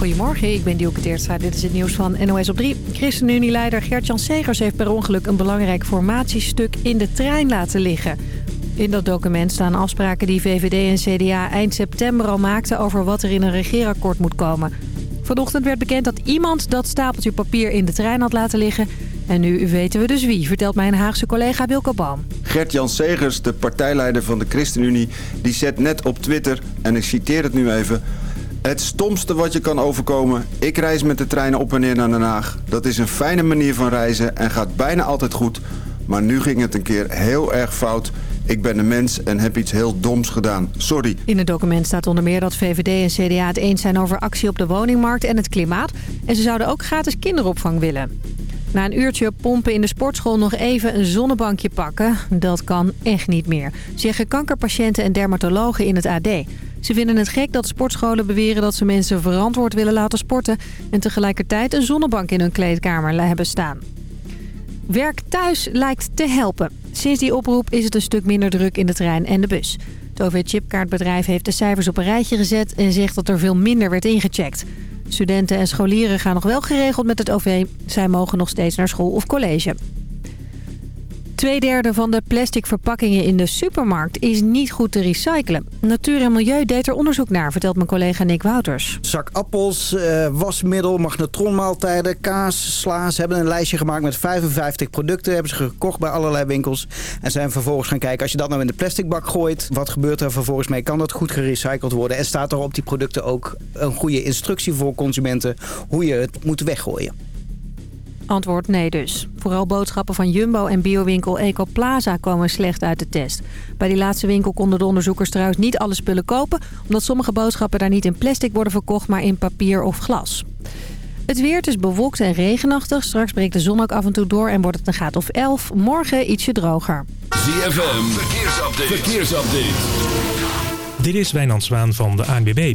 Goedemorgen, ik ben Dielke Teertstra. Dit is het nieuws van NOS op 3. ChristenUnie-leider Gert-Jan Segers heeft per ongeluk een belangrijk formatiestuk in de trein laten liggen. In dat document staan afspraken die VVD en CDA eind september al maakten over wat er in een regeerakkoord moet komen. Vanochtend werd bekend dat iemand dat stapeltje papier in de trein had laten liggen. En nu weten we dus wie, vertelt mijn Haagse collega Wilco Boom. Gert-Jan Segers, de partijleider van de ChristenUnie, die zet net op Twitter, en ik citeer het nu even... Het stomste wat je kan overkomen. Ik reis met de trein op en neer naar Den Haag. Dat is een fijne manier van reizen en gaat bijna altijd goed. Maar nu ging het een keer heel erg fout. Ik ben een mens en heb iets heel doms gedaan. Sorry. In het document staat onder meer dat VVD en CDA het eens zijn over actie op de woningmarkt en het klimaat. En ze zouden ook gratis kinderopvang willen. Na een uurtje pompen in de sportschool nog even een zonnebankje pakken. Dat kan echt niet meer, zeggen kankerpatiënten en dermatologen in het AD. Ze vinden het gek dat sportscholen beweren dat ze mensen verantwoord willen laten sporten... en tegelijkertijd een zonnebank in hun kleedkamer hebben staan. Werk thuis lijkt te helpen. Sinds die oproep is het een stuk minder druk in de trein en de bus. Het OV-chipkaartbedrijf heeft de cijfers op een rijtje gezet... en zegt dat er veel minder werd ingecheckt. Studenten en scholieren gaan nog wel geregeld met het OV. Zij mogen nog steeds naar school of college. Tweederde van de plastic verpakkingen in de supermarkt is niet goed te recyclen. Natuur en Milieu deed er onderzoek naar, vertelt mijn collega Nick Wouters. Zak appels, eh, wasmiddel, magnetronmaaltijden, kaas, sla. Ze hebben een lijstje gemaakt met 55 producten. Hebben ze gekocht bij allerlei winkels. En zijn vervolgens gaan kijken, als je dat nou in de plastic bak gooit... wat gebeurt er vervolgens mee? Kan dat goed gerecycled worden? En staat er op die producten ook een goede instructie voor consumenten... hoe je het moet weggooien? Antwoord nee dus. Vooral boodschappen van Jumbo en biowinkel Ecoplaza komen slecht uit de test. Bij die laatste winkel konden de onderzoekers trouwens niet alle spullen kopen... omdat sommige boodschappen daar niet in plastic worden verkocht, maar in papier of glas. Het weer is bewolkt en regenachtig. Straks breekt de zon ook af en toe door en wordt het een graad of 11. Morgen ietsje droger. ZFM, verkeersupdate. verkeersupdate. Dit is Wijnand Zwaan van de ANBB.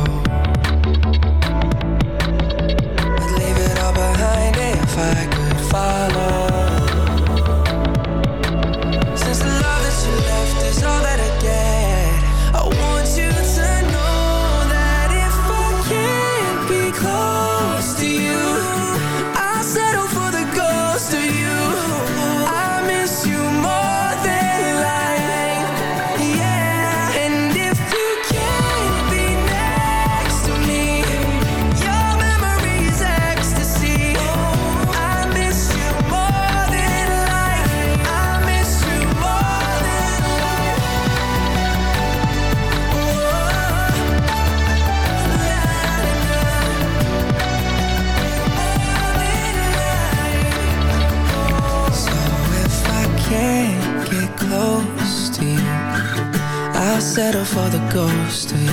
settle for the ghosting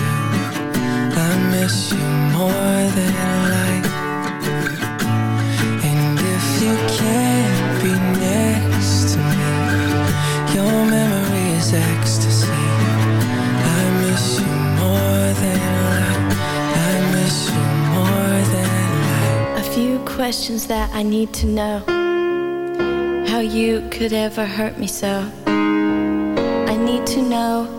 I miss you more than life. And if you can't be next to me Your memory is ecstasy. I miss you more than life. I miss you more than life. A few questions that I need to know. How you could ever hurt me so. I need to know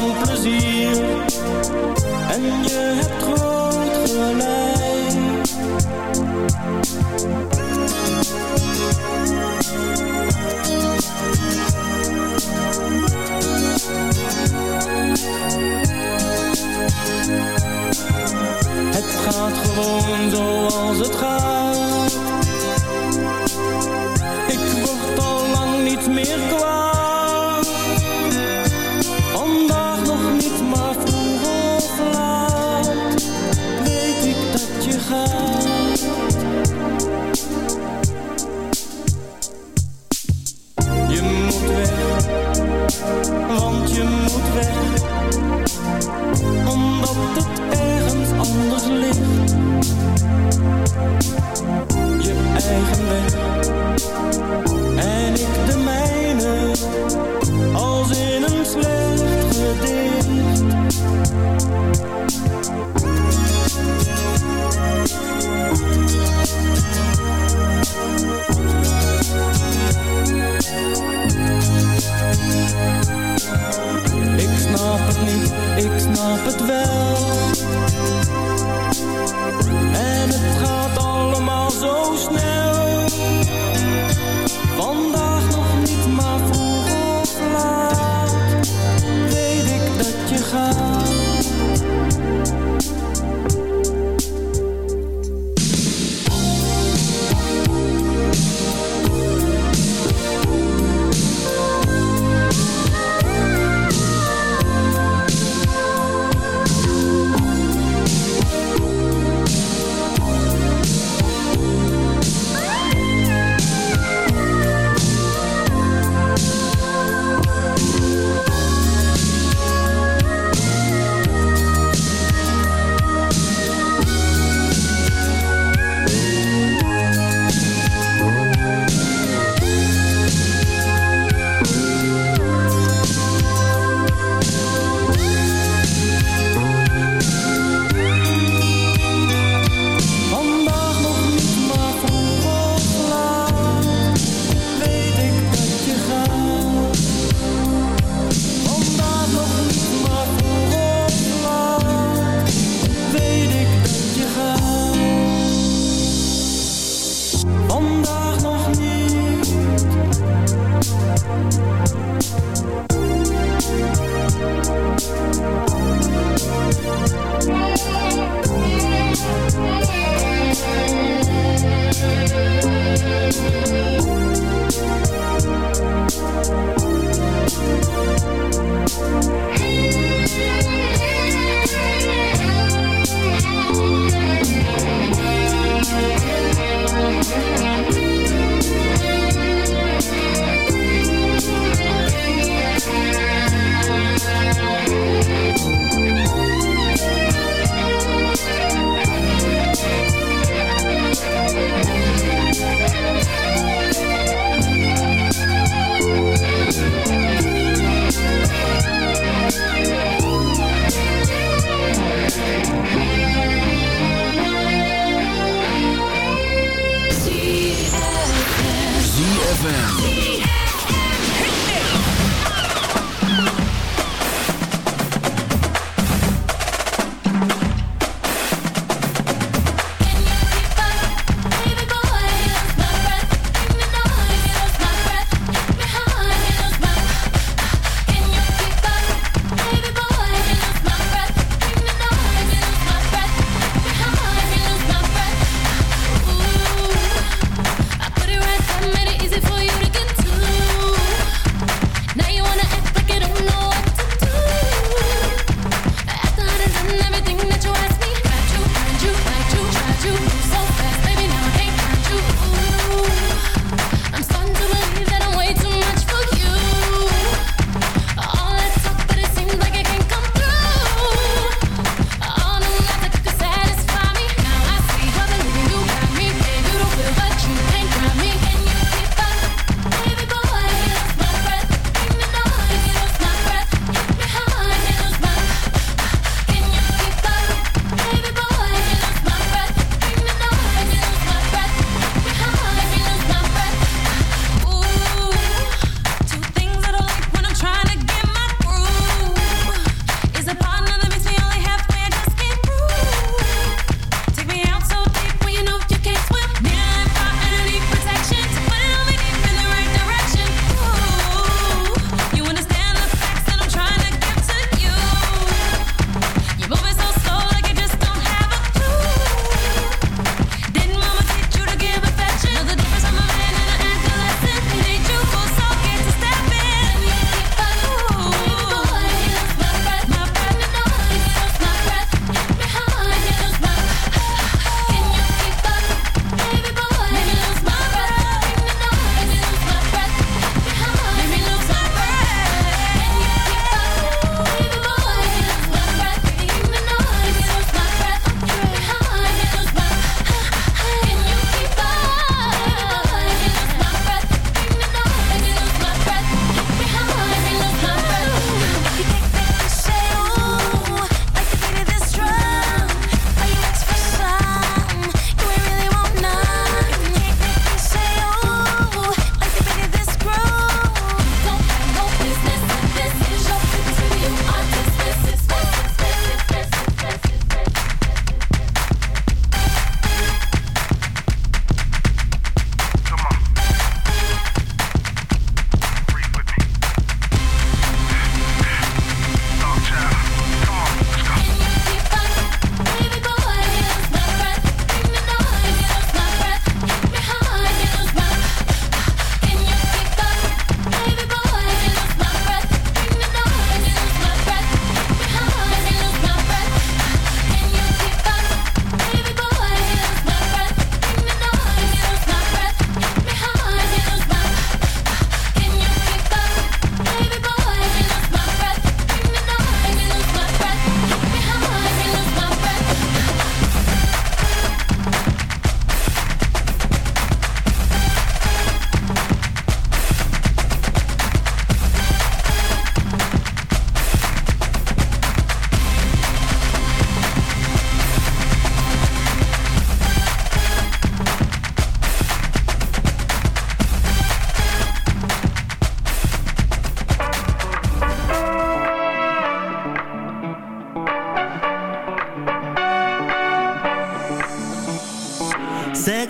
van plezier. En je hebt groot gelijk. Het gaat gewoon zoals het gaat. ZFM.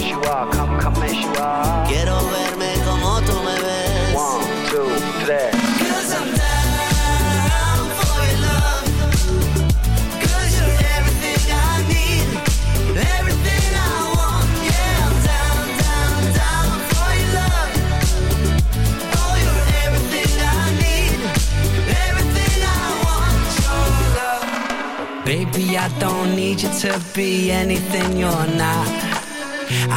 Come as you are, come, come as you are. Quiero verme como tú me ves. One, two, three. Cause I'm down for your love. Cause you're everything I need. Everything I want. Yeah, I'm down, down, down for your love. Oh, you're everything I need. Everything I want. Your love. Baby, I don't need you to be anything you're not.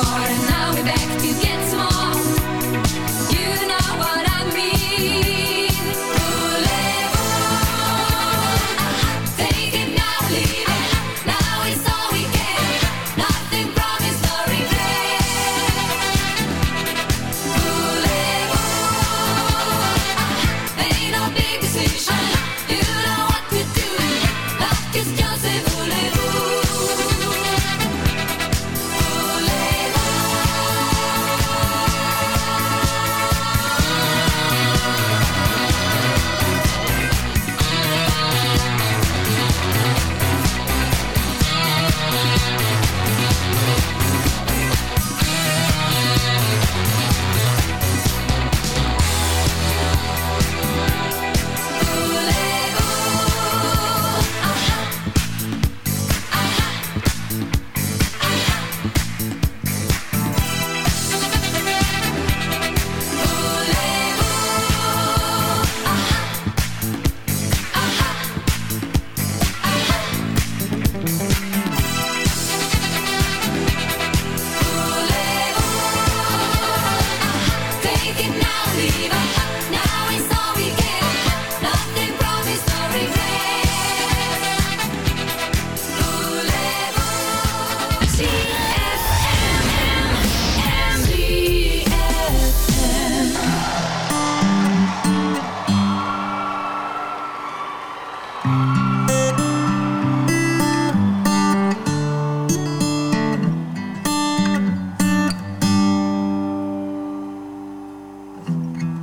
apart and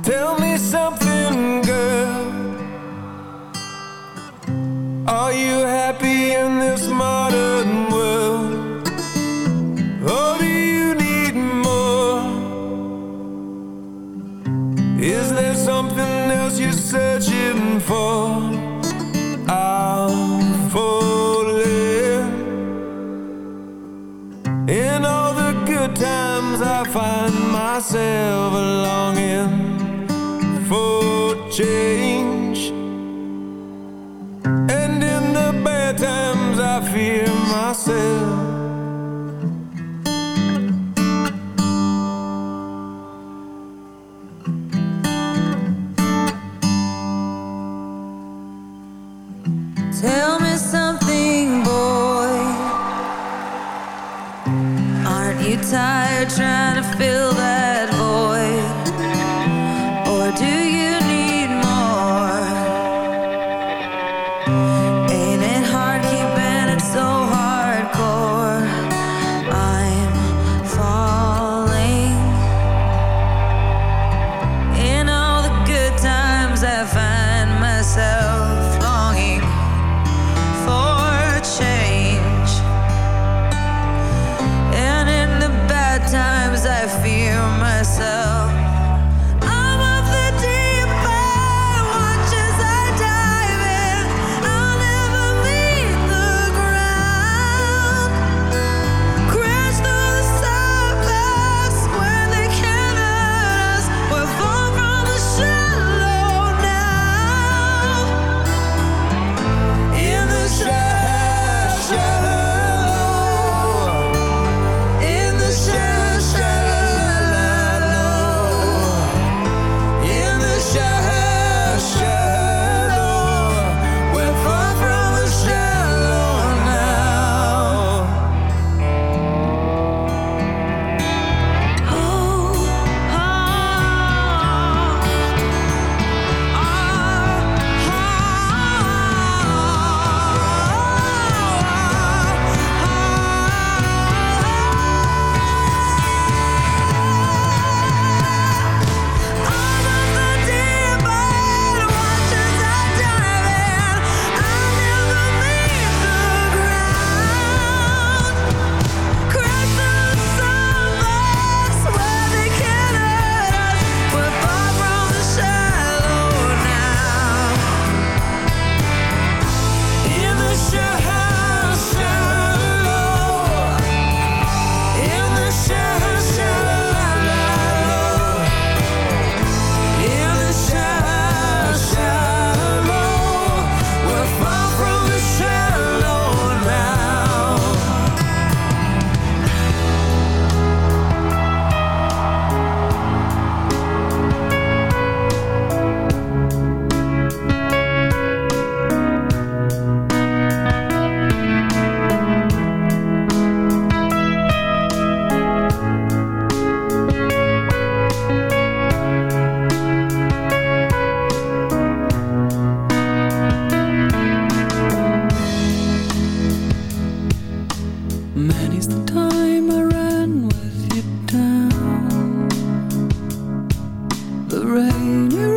Tell me something, girl. Are you change. rain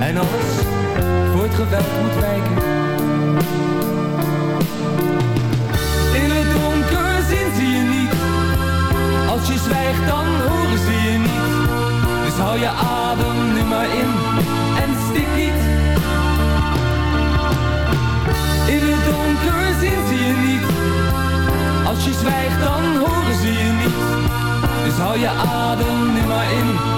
En alles voor het geweld moet wijken. In het donker zin zie je niet. Als je zwijgt dan horen zie je niet. Dus hou je adem nu maar in en stik niet. In het donker zien ze je niet. Als je zwijgt dan horen zie je niet. Dus hou je adem nu maar in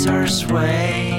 Caesar's way.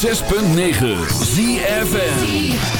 106.9 ZFN